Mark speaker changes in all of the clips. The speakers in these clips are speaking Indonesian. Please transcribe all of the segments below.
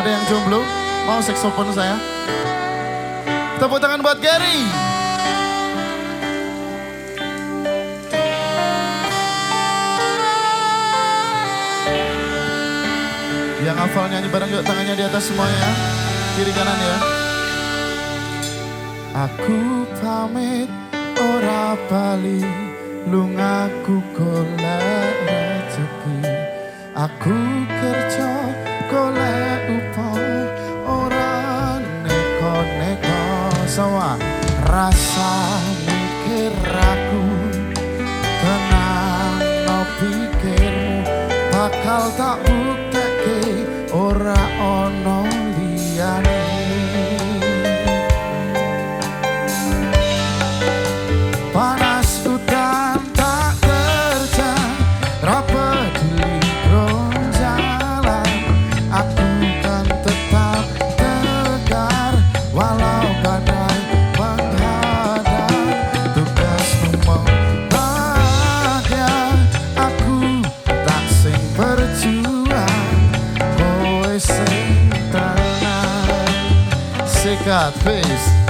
Speaker 1: Ada yang jomblo? Mau seksopon saya? Tepuk tangan buat Gary. Yang hafal nyanyi bareng yuk tangannya di atas semuanya. Kiri kanan ya. Aku pamit ora bali lungaku golek rezeki. Aku kerja golek sawa rasa mikir aku tenang no pikirmu bakal tak bukteke ora ono liyane Berdua Kowe sing tangan face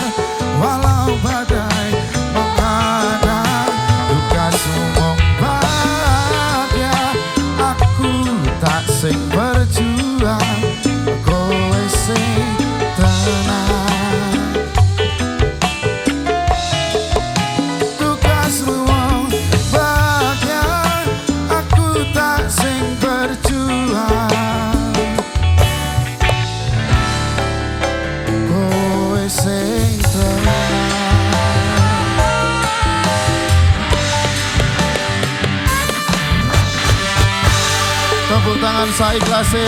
Speaker 1: Tepuk tangan saiklase.